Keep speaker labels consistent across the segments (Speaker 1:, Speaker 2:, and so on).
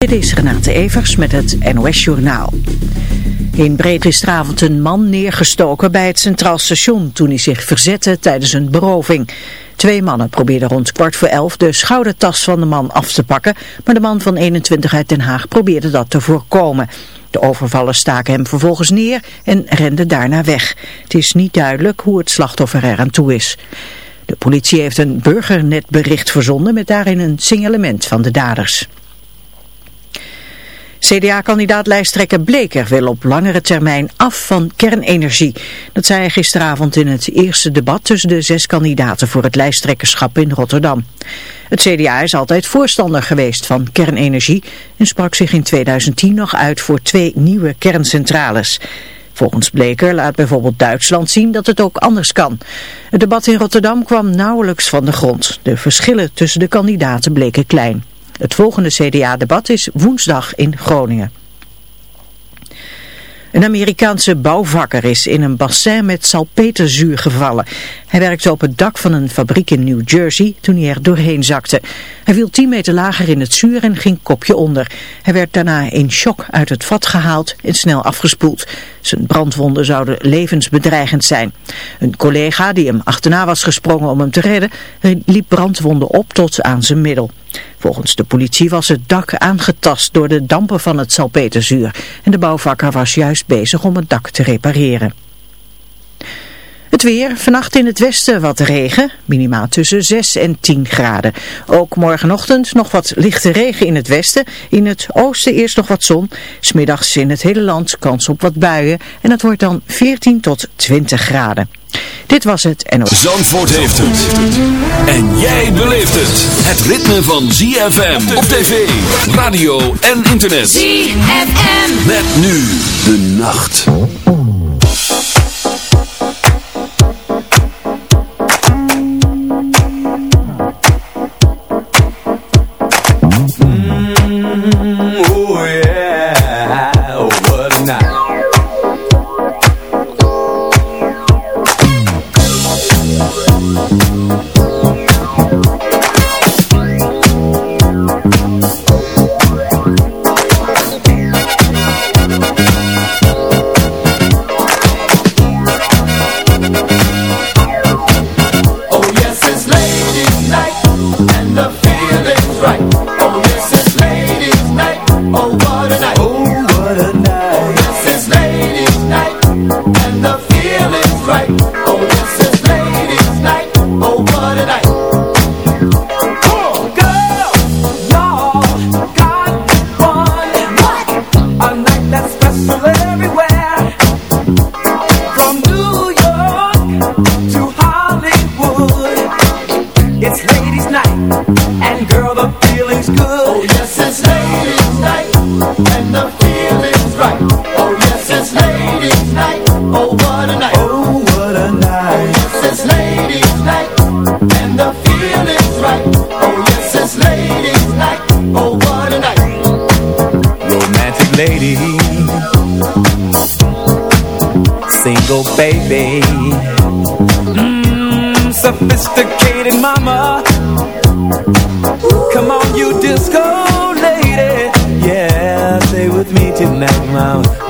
Speaker 1: Dit is Renate Evers met het NOS Journaal. In Breed is gisteravond een man neergestoken bij het Centraal Station toen hij zich verzette tijdens een beroving. Twee mannen probeerden rond kwart voor elf de schoudertas van de man af te pakken, maar de man van 21 uit Den Haag probeerde dat te voorkomen. De overvallers staken hem vervolgens neer en renden daarna weg. Het is niet duidelijk hoe het slachtoffer er aan toe is. De politie heeft een burgernetbericht verzonden met daarin een signalement van de daders. CDA-kandidaat lijsttrekker Bleker wil op langere termijn af van kernenergie. Dat zei hij gisteravond in het eerste debat tussen de zes kandidaten voor het lijsttrekkerschap in Rotterdam. Het CDA is altijd voorstander geweest van kernenergie en sprak zich in 2010 nog uit voor twee nieuwe kerncentrales. Volgens Bleker laat bijvoorbeeld Duitsland zien dat het ook anders kan. Het debat in Rotterdam kwam nauwelijks van de grond. De verschillen tussen de kandidaten bleken klein. Het volgende CDA-debat is woensdag in Groningen. Een Amerikaanse bouwvakker is in een bassin met salpeterzuur gevallen. Hij werkte op het dak van een fabriek in New Jersey toen hij er doorheen zakte. Hij viel 10 meter lager in het zuur en ging kopje onder. Hij werd daarna in shock uit het vat gehaald en snel afgespoeld. Zijn brandwonden zouden levensbedreigend zijn. Een collega die hem achterna was gesprongen om hem te redden, liep brandwonden op tot aan zijn middel. Volgens de politie was het dak aangetast door de dampen van het salpeterzuur en de bouwvakker was juist bezig om het dak te repareren. Het weer, vannacht in het westen wat regen, minimaal tussen 6 en 10 graden. Ook morgenochtend nog wat lichte regen in het westen, in het oosten eerst nog wat zon. Smiddags in het hele land kans op wat buien en het wordt dan 14 tot 20 graden. Dit was het NOS.
Speaker 2: Zandvoort heeft het. En jij beleeft het. Het ritme van ZFM op tv, radio en internet.
Speaker 3: ZFM.
Speaker 2: Met nu de nacht.
Speaker 3: it
Speaker 4: now.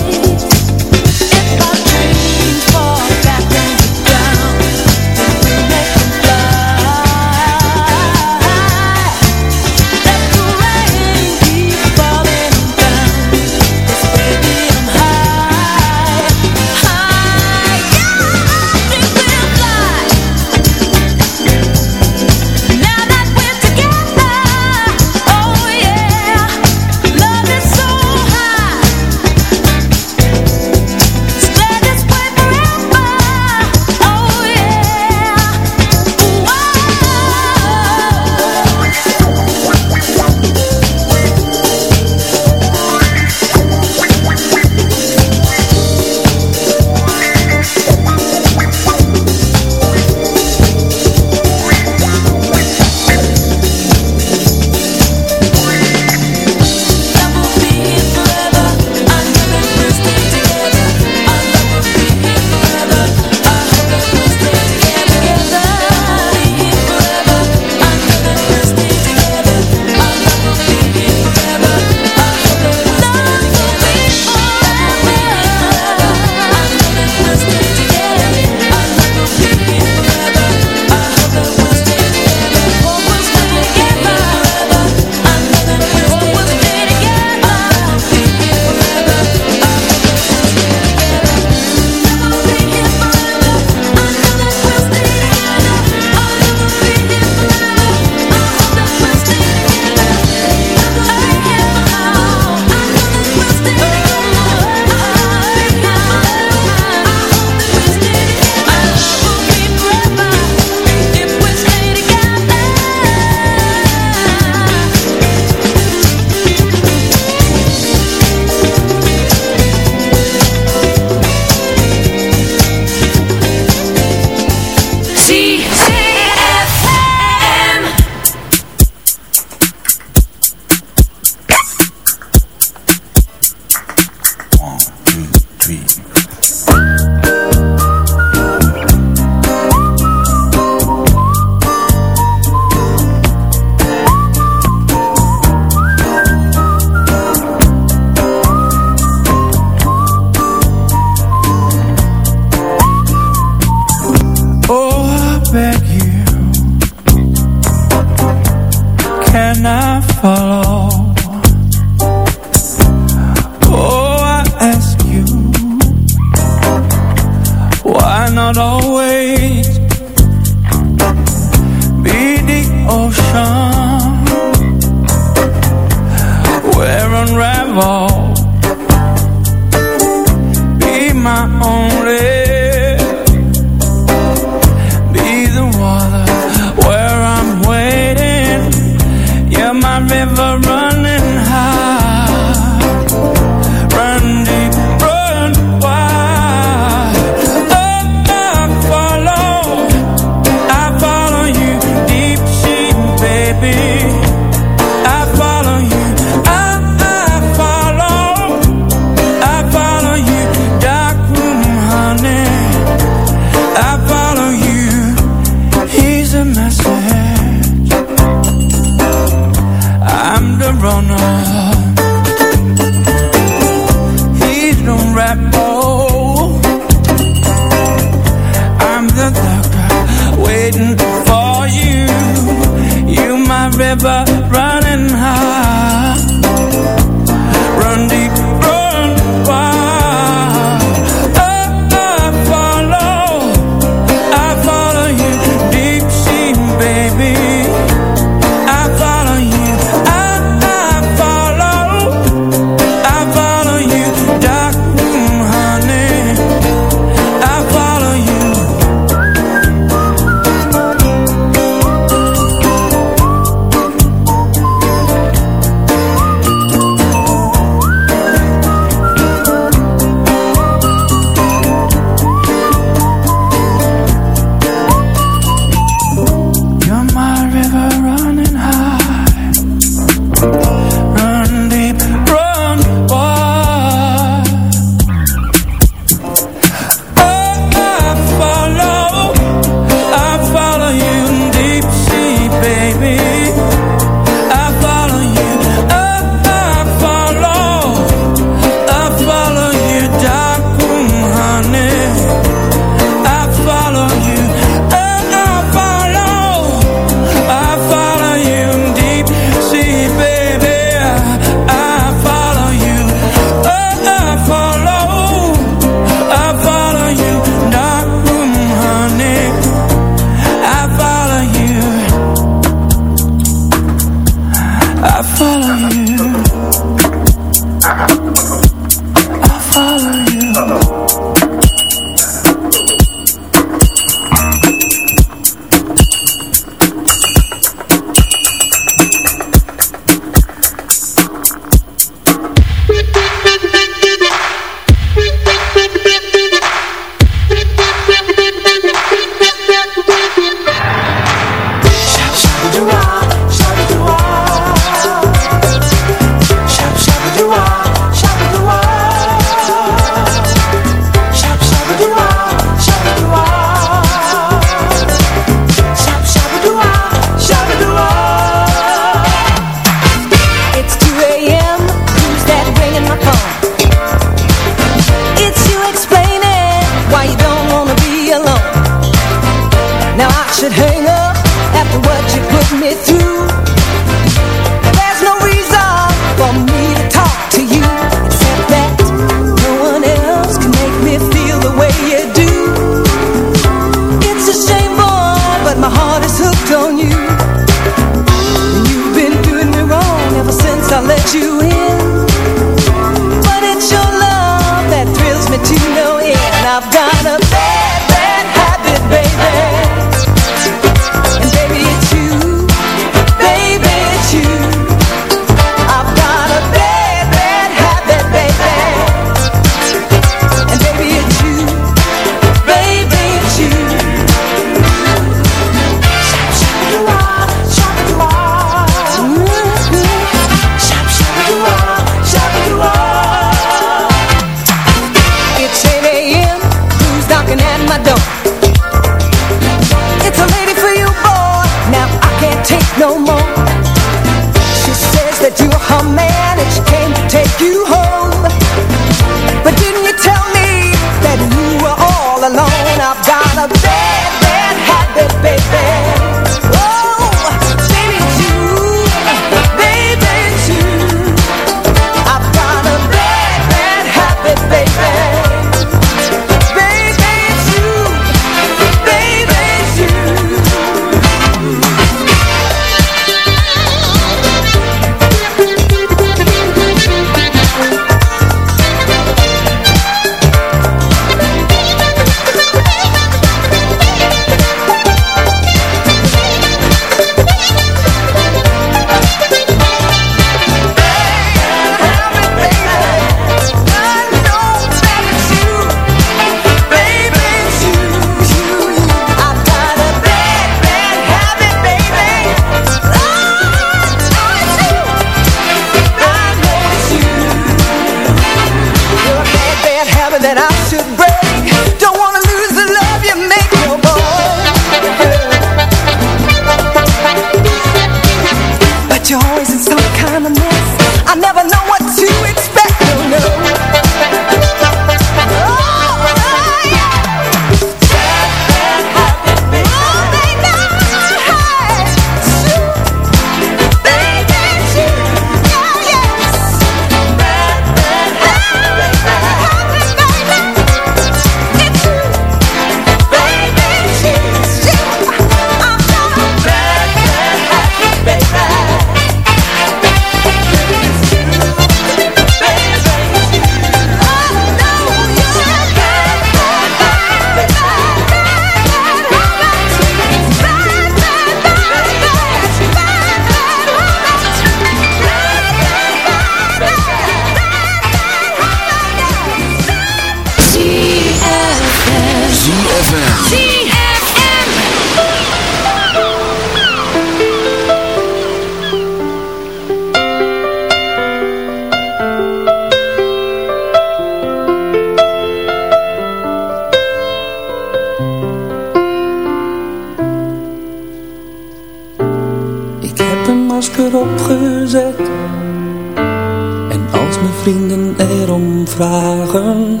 Speaker 4: En als
Speaker 5: mijn vrienden erom vragen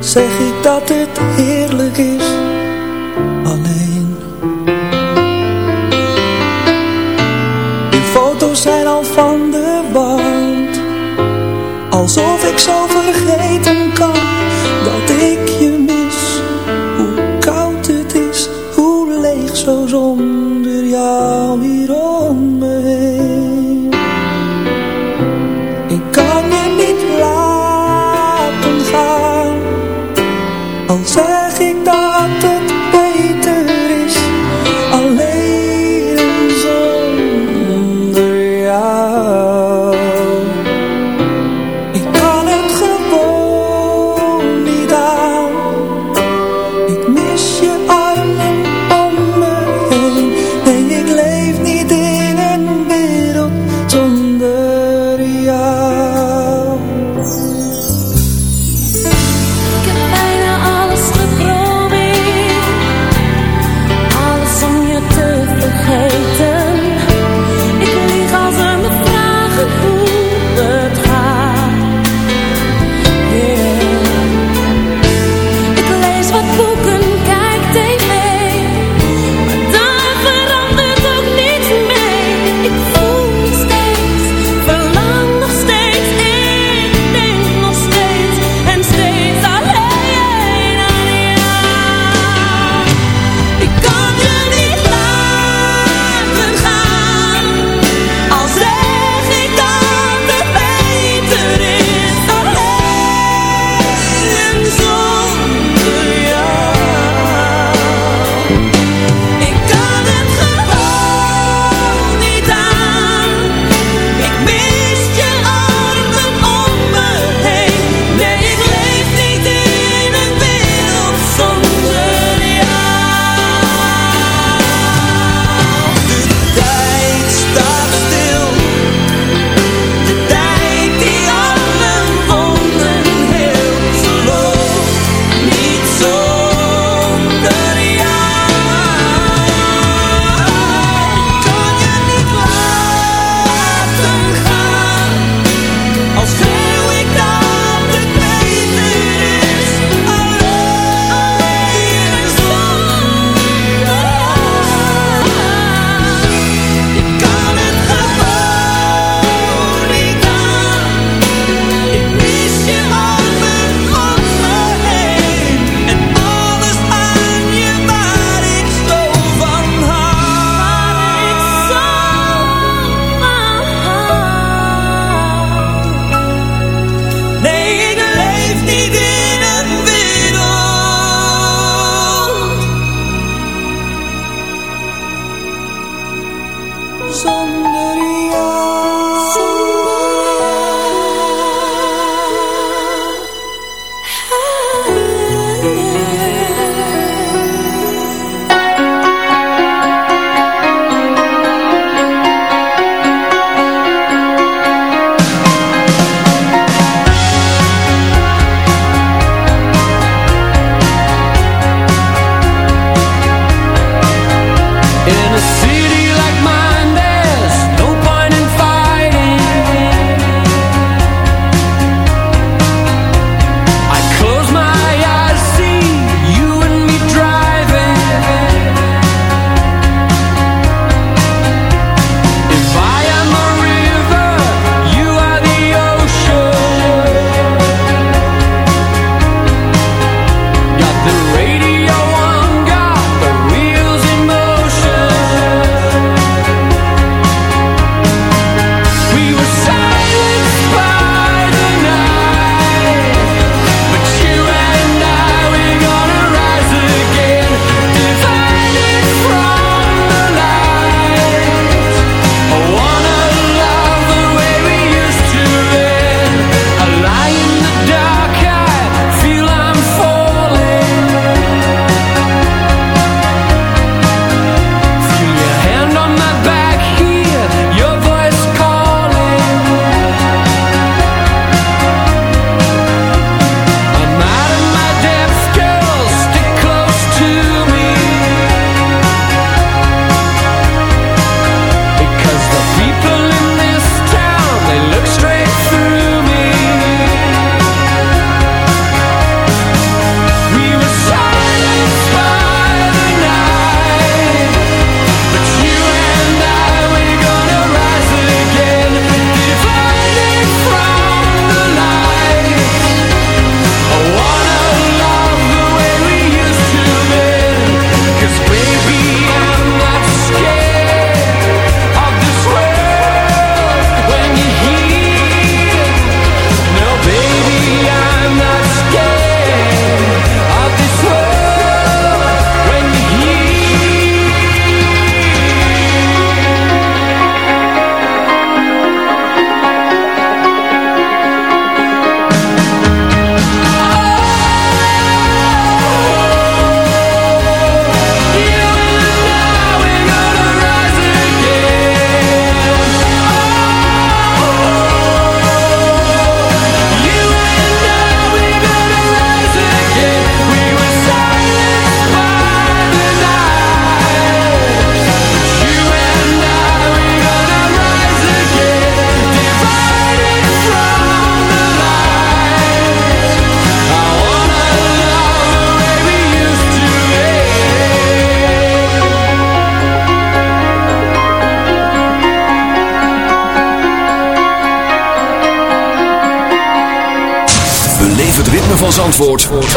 Speaker 5: Zeg ik dat het heerlijk is.
Speaker 6: in a sea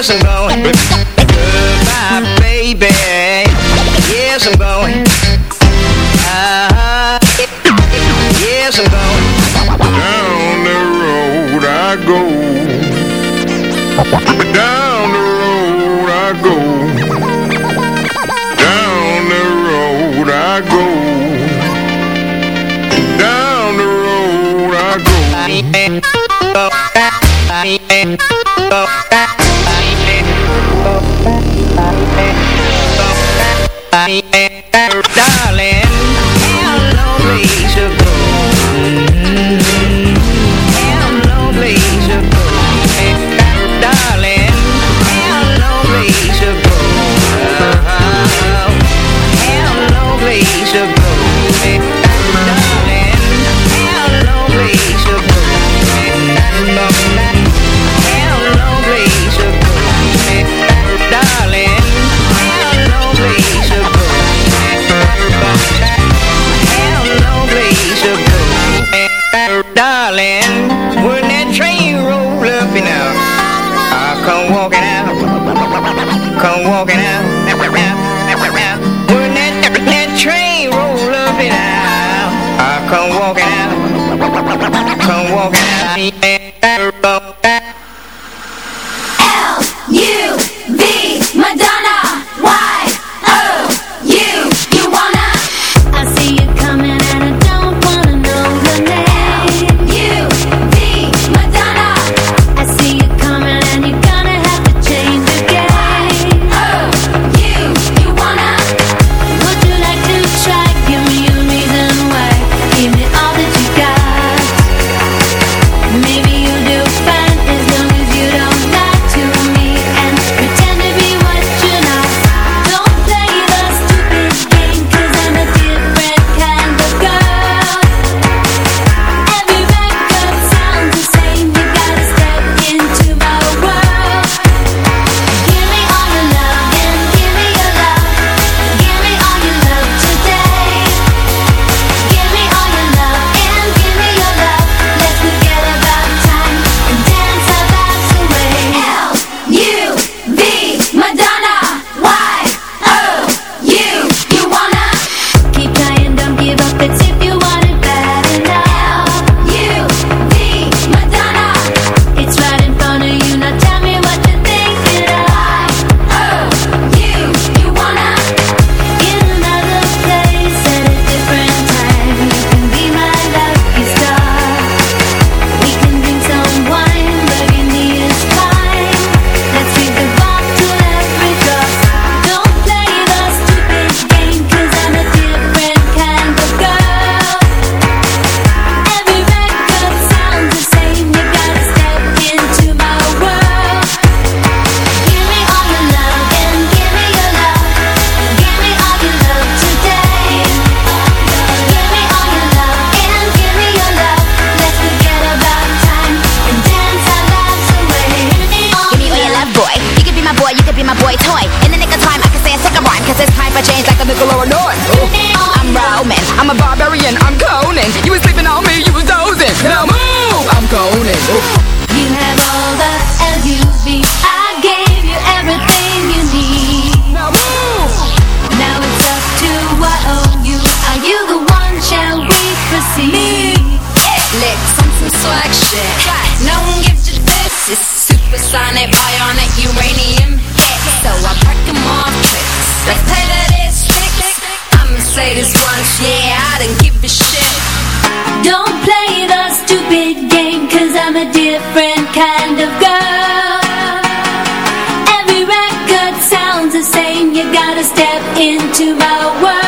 Speaker 7: Yes, I'm going. Goodbye, baby. Yes, I'm going. Uh, uh-huh. yes, I'm going.
Speaker 8: Down the road I go. Down the road I go. Down the road I go. Down the road I go.
Speaker 7: to
Speaker 3: my world.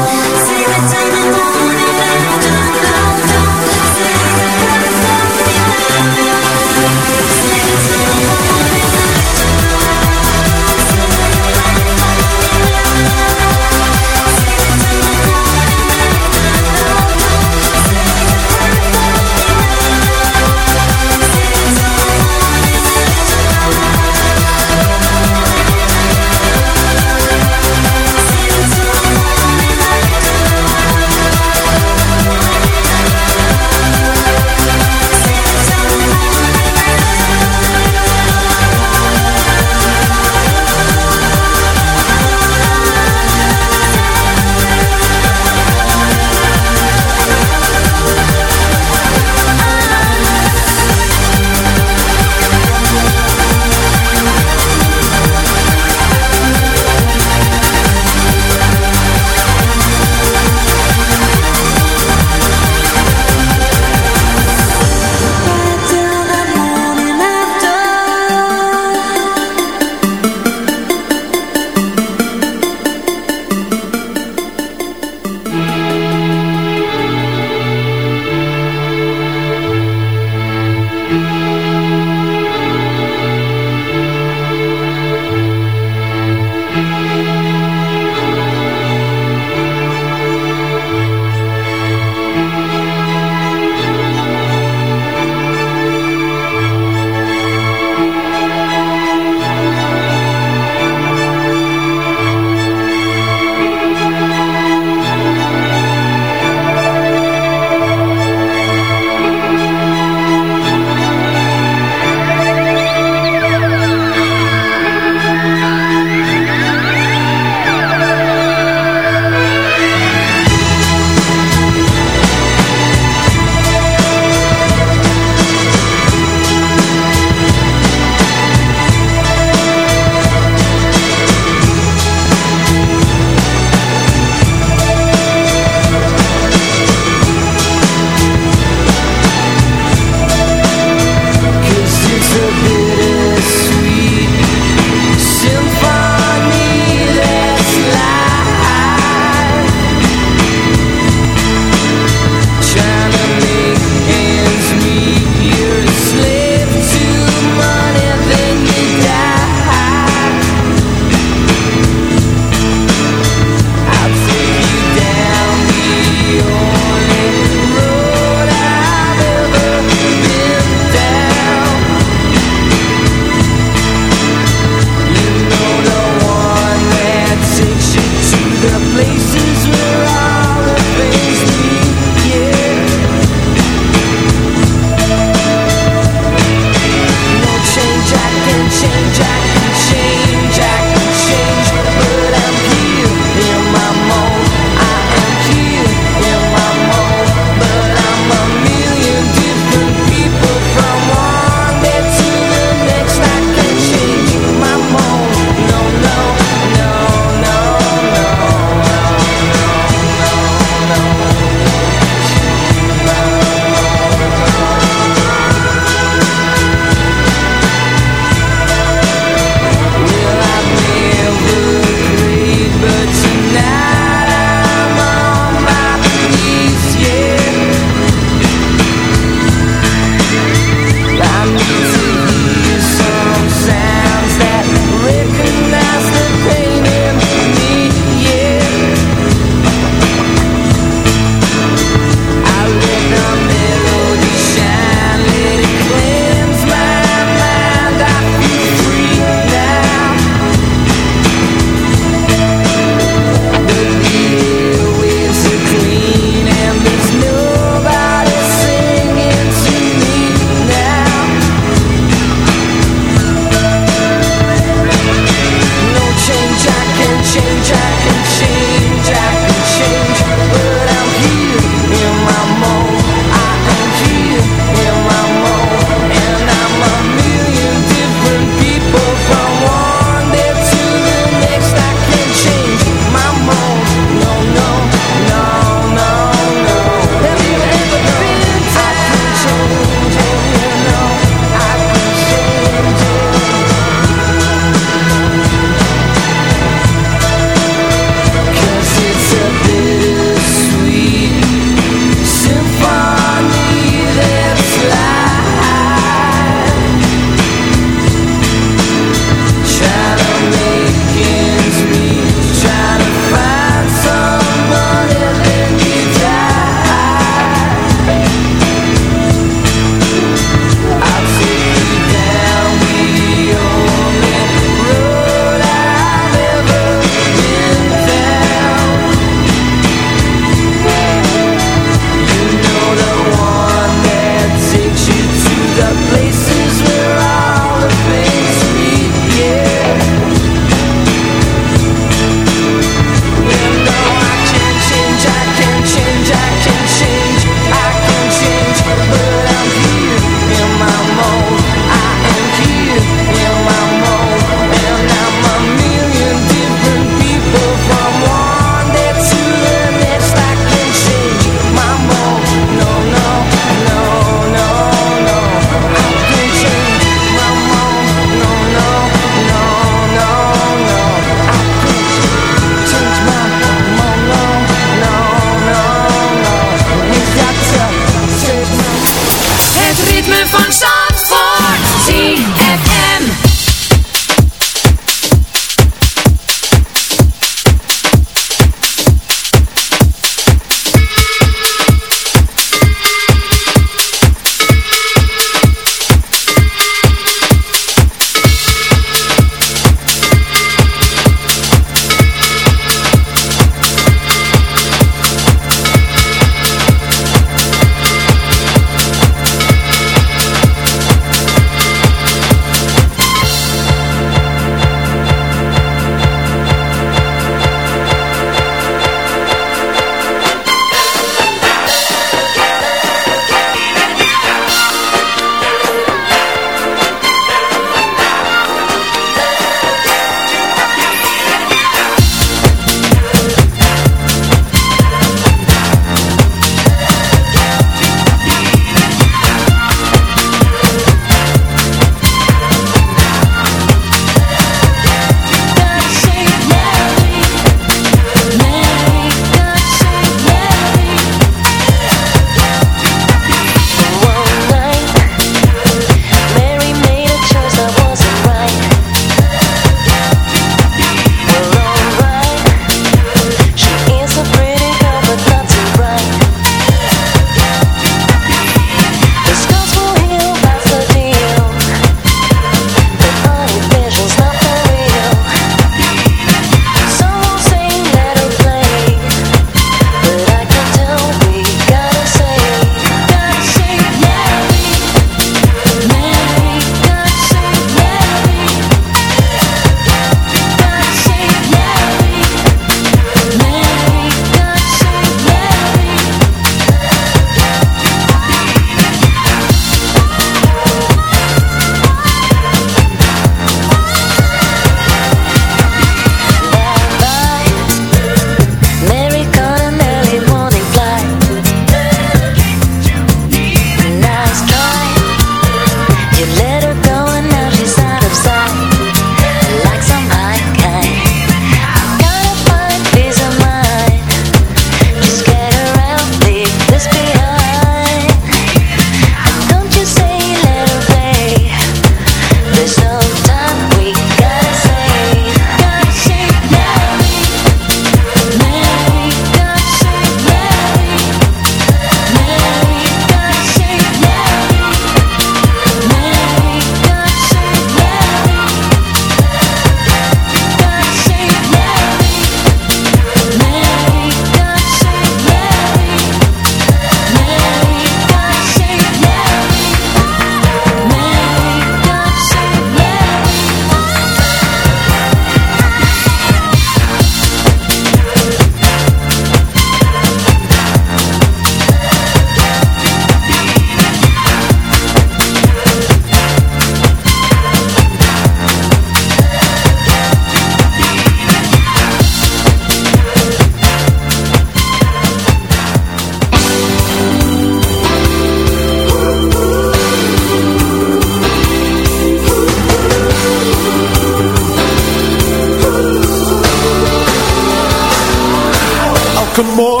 Speaker 3: some
Speaker 9: more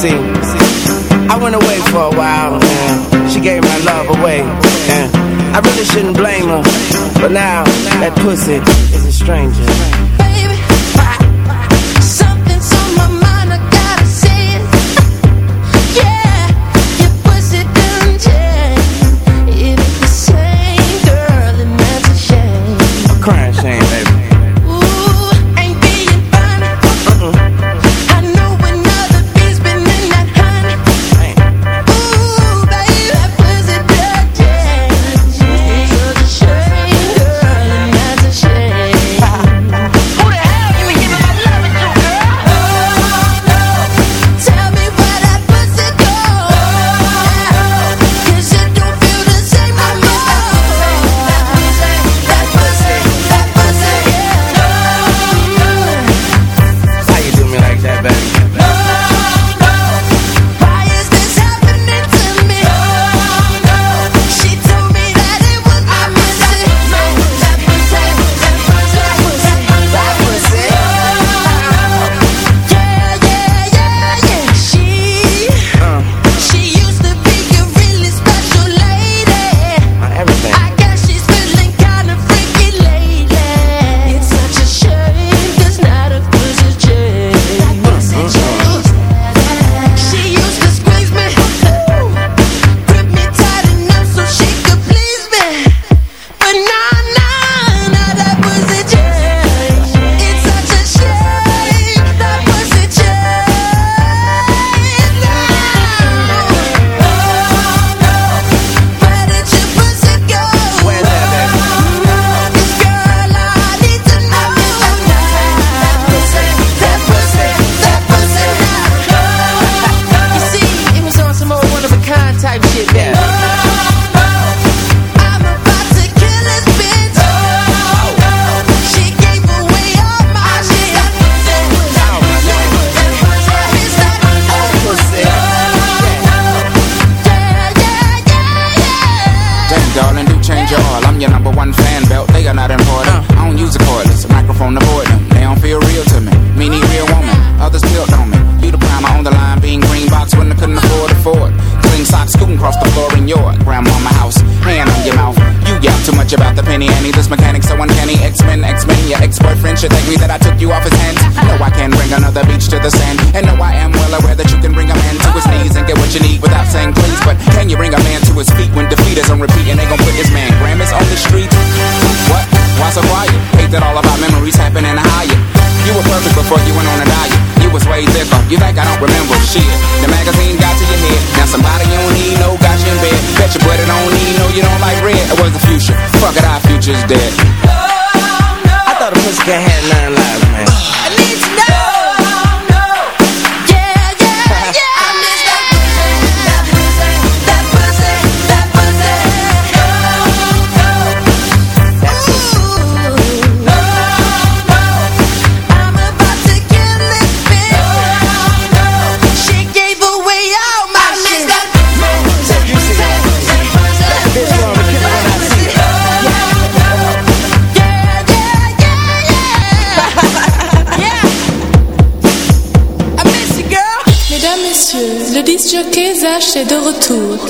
Speaker 9: See.
Speaker 10: est de retour.